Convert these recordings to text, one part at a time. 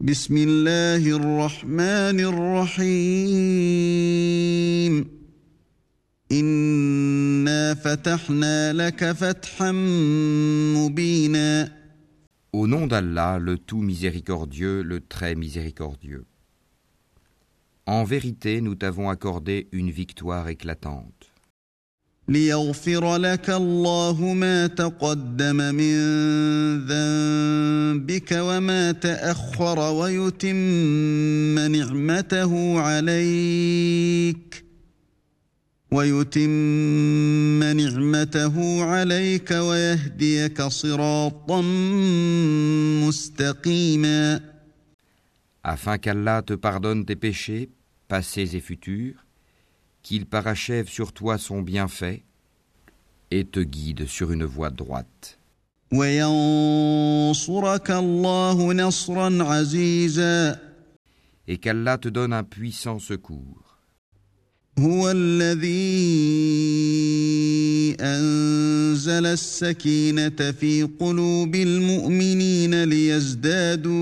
بسم الله الرحمن الرحيم إنا فتحنا لك فتحا مبينا Au nom d'Allah, le tout miséricordieux, le très miséricordieux. En vérité, nous t'avons accordé une victoire éclatante. ليغفر لك الله ما تقدم من ذنبك وما تأخر ويتم نعمته عليك ويتم نعمته عليك ويهديك صراطا مستقيما. Afin qu'Allah te pardonne tes péchés, passés et futurs, qu'il parachève sur toi son bienfait et te guide sur une voie droite. وينصرك الله نصرا عزيزا Et qu'Allah te donne un puissant secours. هو الذي أنزل السكينة في قلوب المؤمنين ليزدادوا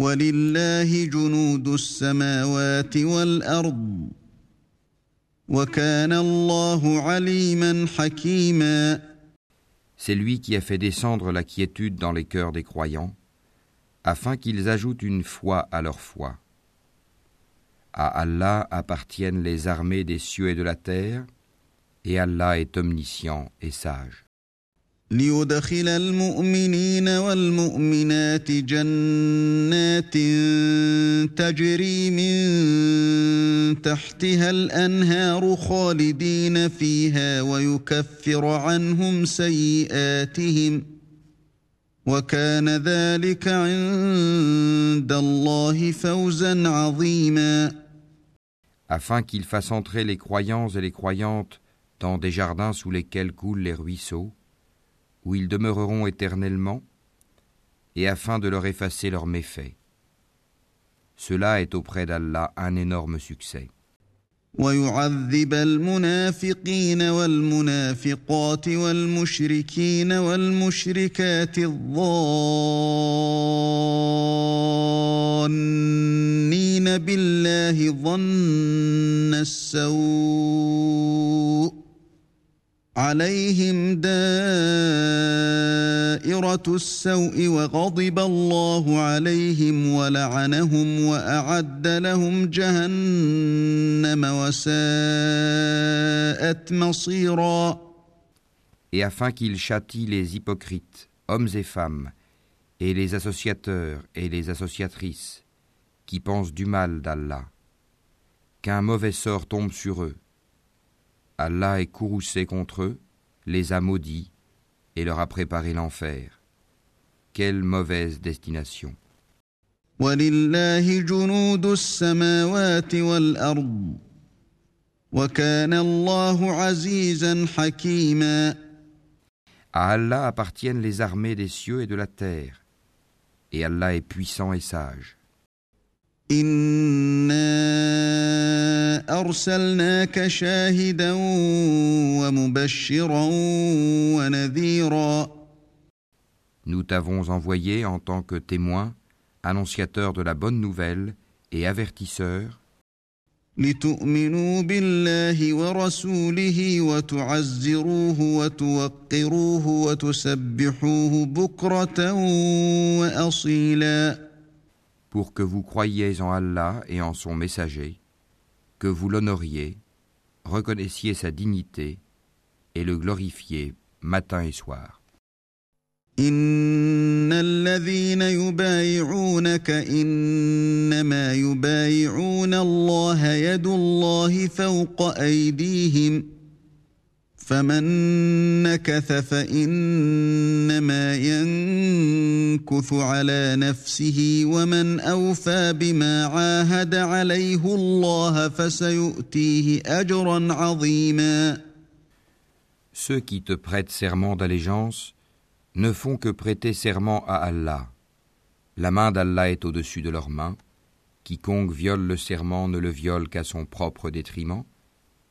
ولله جنود السماوات والأرض وكان الله عليما حكيما C'est lui qui a fait descendre la quiétude dans les cœurs des croyants, afin qu'ils ajoutent une foi à leur foi. À Allah appartiennent les armées des cieux et de la terre, et Allah est omniscient et sage. ليدخل المؤمنين والمؤمنات جنات تجري من تحتها الأنهار خالدين فيها ويكفر عنهم سيئاتهم وكان ذلك عند الله فوزا عظيما. Afin qu'il fasse entrer les croyants et les croyantes dans des jardins sous lesquels coulent les ruisseaux, où ils demeureront éternellement, et afin de leur effacer leurs méfaits. Cela est auprès d'Allah un énorme succès. ويعذب المنافقين والمنافقات والمشركين والمشركات الظانين بالله ظن السوء عليهم دائرة السوء وغضب الله عليهم ولعنهم وأعد لهم جهنم وساءت مصيرا Et afin qu'il châtie les hypocrites, hommes et femmes, et les associateurs et les associatrices, qui pensent du mal d'Allah, qu'un mauvais sort tombe sur eux, Allah est courroucé contre eux, les a maudits et leur a préparé l'enfer. Quelle mauvaise destination. À Allah appartiennent les armées des cieux et de la terre, et Allah est puissant et sage. إنا أرسلناك شاهدا ومبشرا ونذيرا. Nous t'avons envoyé en tant que témoin, annonciateur de la bonne nouvelle et avertisseur, لتؤمنوا بالله ورسوله وتعزروه وتوقروه وتسبحوه بكرة وأصيلا. pour que vous croyiez en Allah et en son messager, que vous l'honoriez, reconnaissiez sa dignité et le glorifiez matin et soir. إن الذين يبايعونك إنما يبايعون الله يد الله فوق أيديهم فمن نكث فإنما ينكث على نفسه ومن أوفى بما عاهد عليه الله فسيؤتيه أجرا عظيما Ceux qui te prêtent serment d'allégeance ne font que prêter serment à Allah. La main d'Allah est au-dessus de leurs mains. Quiconque viole le serment ne le viole qu'à son propre détriment,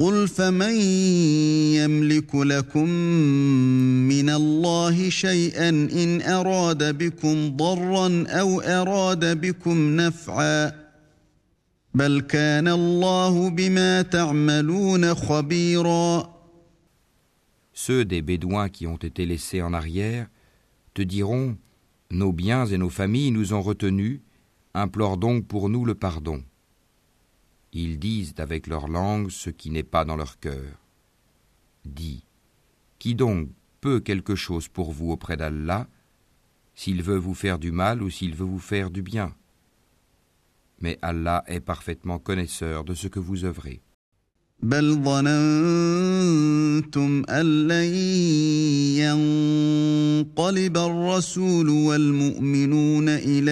قل فمن يملك لكم من الله شيئا ان اراد بكم ضرا أو اراد بكم نفعا بل كان الله بما تعملون خبيرا Ceux des Bédouins qui ont été laissés en arrière te diront Nos biens et nos familles nous ont retenus, implore donc pour nous le pardon. Ils disent avec leur langue ce qui n'est pas dans leur cœur. Dis, qui donc peut quelque chose pour vous auprès d'Allah, s'il veut vous faire du mal ou s'il veut vous faire du bien Mais Allah est parfaitement connaisseur de ce que vous œuvrez. بل ظننتم أن لن ينقلب الرسول والمؤمنون إلى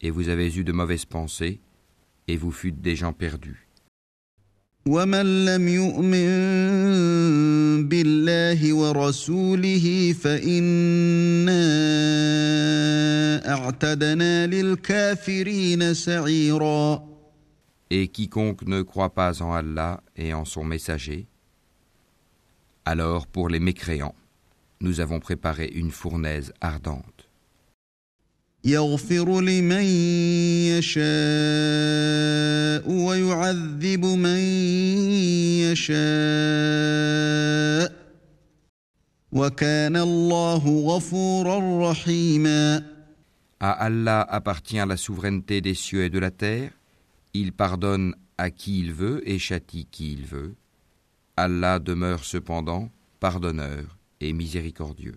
et vous avez eu de mauvaises pensées, et vous fûtes des gens perdus. ومن لم يؤمن بالله ورسوله فإنا أعتدنا للكافرين سعيرا Et quiconque ne croit pas en Allah et en son messager, alors pour les mécréants, nous avons préparé une fournaise ardente. يغفر لمن يشاء ويعذب من يشاء وكان الله غفورا رحيما À Allah appartient la souveraineté des cieux et de la terre. Il pardonne à qui il veut et châtie qui il veut. Allah demeure cependant pardonneur et miséricordieux.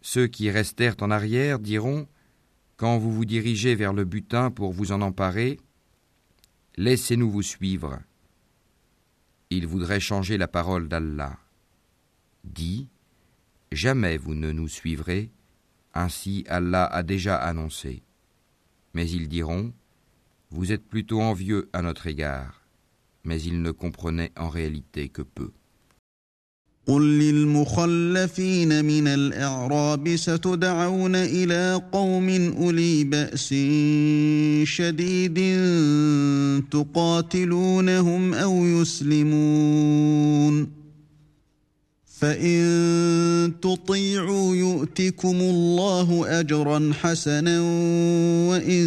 Ceux qui restèrent en arrière diront Quand vous vous dirigez vers le butin pour vous en emparer, laissez-nous vous suivre. Ils voudraient changer la parole d'Allah. Dis Jamais vous ne nous suivrez, ainsi Allah a déjà annoncé. Mais ils diront Vous êtes plutôt envieux à notre égard mais il ne comprenait en réalité que peu. قل للمخلفين من الأعراب ستدعون إلى قوم أولي بأس شديد تقاتلونهم أو يسلمون فإن تطيعوا يؤتكم الله أجرا حسنا وإن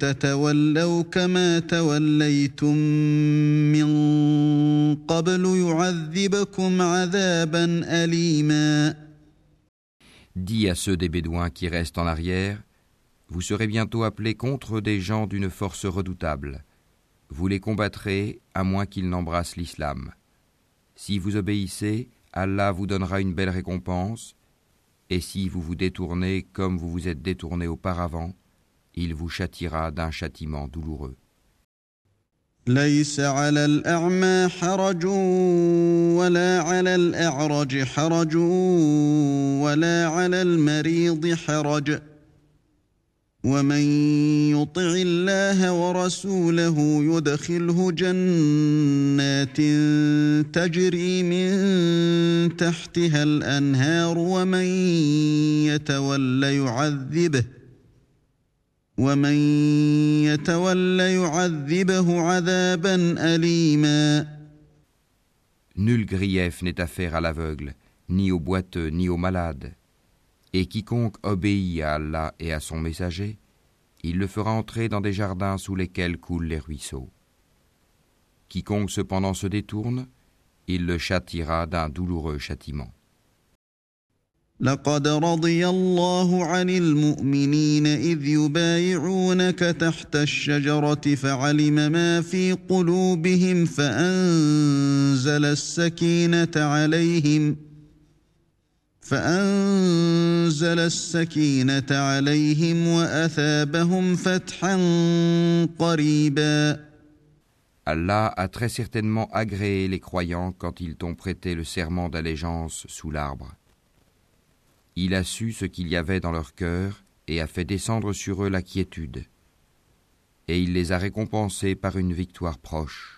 تتولوا كما توليتم من قبل يعذبكم عذابا أليما Dis à ceux des Bédouins qui restent en arrière, vous serez bientôt appelés contre des gens d'une force redoutable. Vous les combattrez à moins qu'ils n'embrassent l'islam. Si vous obéissez, Allah vous donnera une belle récompense, et si vous vous détournez comme vous vous êtes détourné auparavant, il vous châtira d'un châtiment douloureux. ومن يطع الله ورسوله يدخله جنات تجري من تحتها الأنهار ومن يتولى يعذبه ومن يتولى يعذبه عذابا اليما Nul grief n'est à faire à l'aveugle, ni au boiteux, ni au malade. Et quiconque obéit à Allah et à son messager, il le fera entrer dans des jardins sous lesquels coulent les ruisseaux. Quiconque cependant se détourne, il le châtira d'un douloureux châtiment. لقد رضي الله عن المؤمنين إذ يبايعونك تحت الشجرة فعلم ما في قلوبهم فأنزل السكينة عليهم فأنزل السكينة عليهم وأثابهم فتحا قريبا Allah a très certainement agréé les croyants quand ils t'ont prêté le serment d'allégeance sous l'arbre. Il a su ce qu'il y avait dans leur cœur et a fait descendre sur eux la quiétude. Et il les a récompensés par une victoire proche.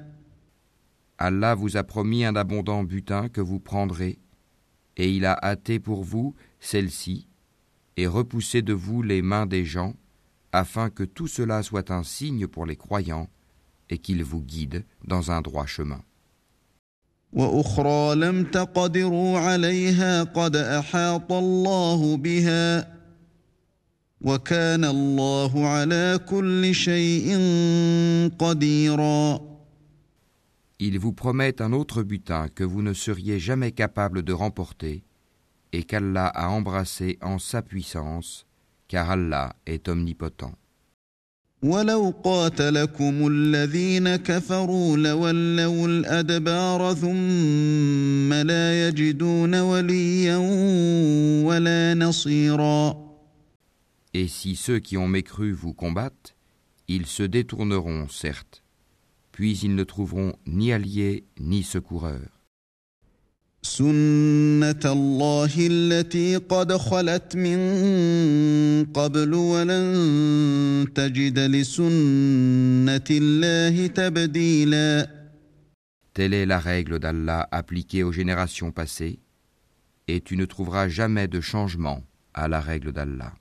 Allah vous a promis un abondant butin que vous prendrez, et il a hâté pour vous celle-ci, et repoussé de vous les mains des gens, afin que tout cela soit un signe pour les croyants, et qu'il vous guide dans un droit chemin. Il vous promet un autre butin que vous ne seriez jamais capable de remporter et qu'Allah a embrassé en sa puissance, car Allah est omnipotent. Et si ceux qui ont mécru vous combattent, ils se détourneront, certes, puis ils ne trouveront ni alliés ni secoureurs. Telle est la règle d'Allah appliquée aux générations passées, et tu ne trouveras jamais de changement à la règle d'Allah.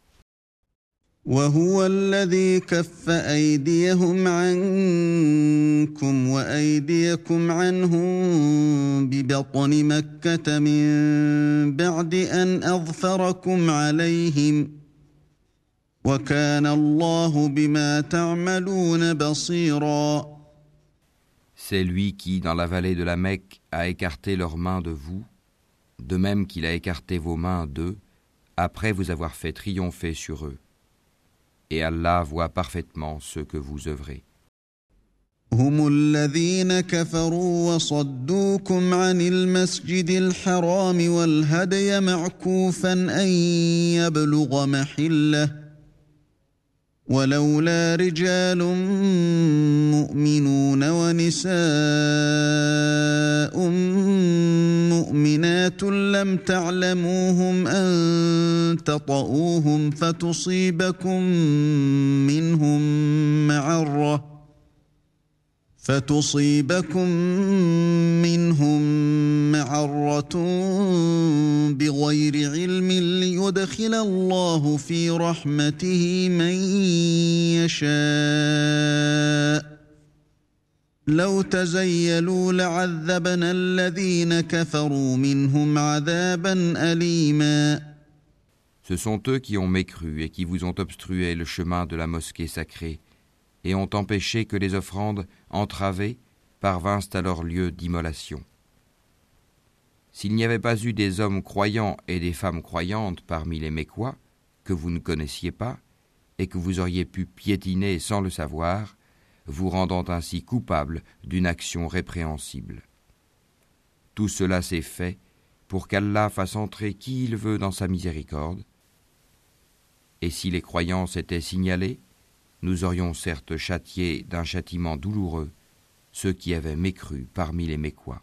وهو الذي كف أيديهم عنكم وأيديكم عنهم ببطن مكة من بعد أن أظفركم عليهم وكان الله بما تعملون بصيرا C'est lui qui, dans la vallée de la Mecque, a écarté leurs mains de vous, de même qu'il a écarté vos mains d'eux, après vous avoir fait triompher sur eux et Allah voit parfaitement ce que vous œuvrez. هم الذين كفروا وصدوكم عن المسجد الحرام والهدي معكوفا أن يبلغ محله ولولا رجال مؤمنون ونساء مؤمنات لم تعلموهم أن تطئوهم فتصيبكم منهم معرة فتصيبكم منهم معرة بغير علم ليدخل الله في رحمته من يشاء لو تزيلوا لعذبنا الذين كفروا منهم عذابا أليما Ce sont eux qui ont mécru et qui vous ont obstrué le chemin de la mosquée sacrée et ont empêché que les offrandes entravées parvinssent à leur lieu d'immolation. S'il n'y avait pas eu des hommes croyants et des femmes croyantes parmi les Mécois, que vous ne connaissiez pas, et que vous auriez pu piétiner sans le savoir, vous rendant ainsi coupable d'une action répréhensible. Tout cela s'est fait pour qu'Allah fasse entrer qui il veut dans sa miséricorde. Et si les croyances étaient signalées, nous aurions certes châtié d'un châtiment douloureux ceux qui avaient mécru parmi les Mécois.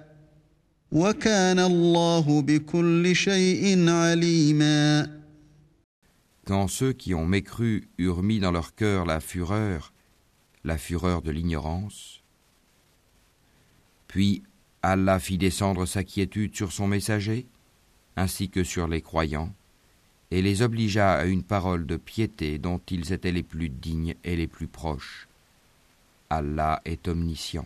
Quand ceux qui ont mécru eurent mis dans leur cœur la fureur, la fureur de l'ignorance, puis Allah fit descendre sa quiétude sur son messager, ainsi que sur les croyants, et les obligea à une parole de piété dont ils étaient les plus dignes et les plus proches. Allah est omniscient.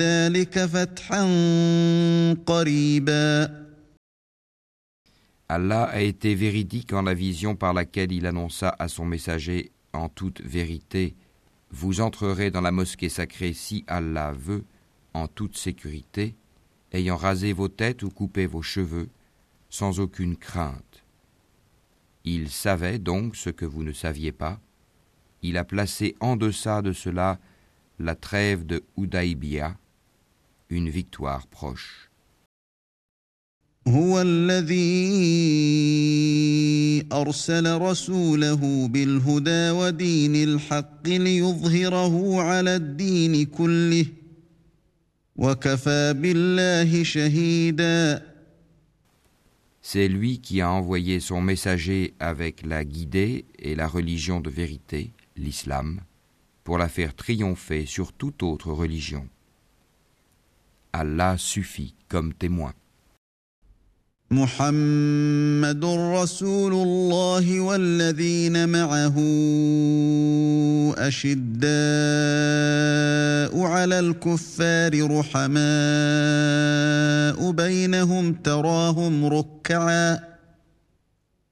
Allah a été véridique en la vision par laquelle il annonça à son messager en toute vérité Vous entrerez dans la mosquée sacrée si Allah veut, en toute sécurité, ayant rasé vos têtes ou coupé vos cheveux, sans aucune crainte. Il savait donc ce que vous ne saviez pas. Il a placé en deçà de cela la trêve de Udaibia, une victoire proche. C'est lui qui a envoyé son messager avec la guidée et la religion de vérité, l'islam, pour la faire triompher sur toute autre religion. Allah suffit comme témoin. محمد رسول الله والذين معه اشداء على الكفار رحماء بينهم تراهم ركعا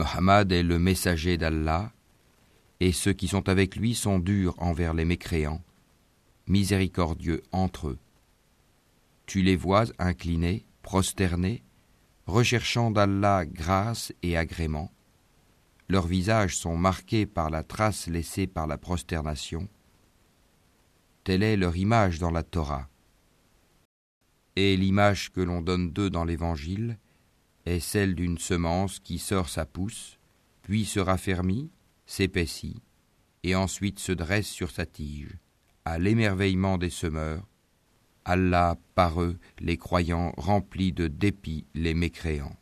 Mohammed est le messager d'Allah, et ceux qui sont avec lui sont durs envers les mécréants, miséricordieux entre eux. Tu les vois inclinés, prosternés, recherchant d'Allah grâce et agrément. Leurs visages sont marqués par la trace laissée par la prosternation. Telle est leur image dans la Torah. Et l'image que l'on donne d'eux dans l'Évangile, est celle d'une semence qui sort sa pousse, puis se raffermit, s'épaissit, et ensuite se dresse sur sa tige, à l'émerveillement des semeurs, Allah par eux, les croyants, remplit de dépit les mécréants.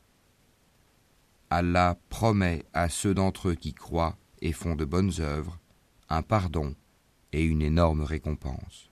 Allah promet à ceux d'entre eux qui croient et font de bonnes œuvres un pardon et une énorme récompense.